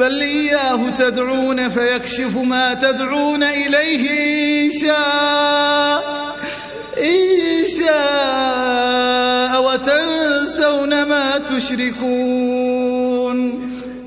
بل إياه تدعون فيكشف ما تدعون إليه إن شاء إن شاء وتنسون ما تشركون.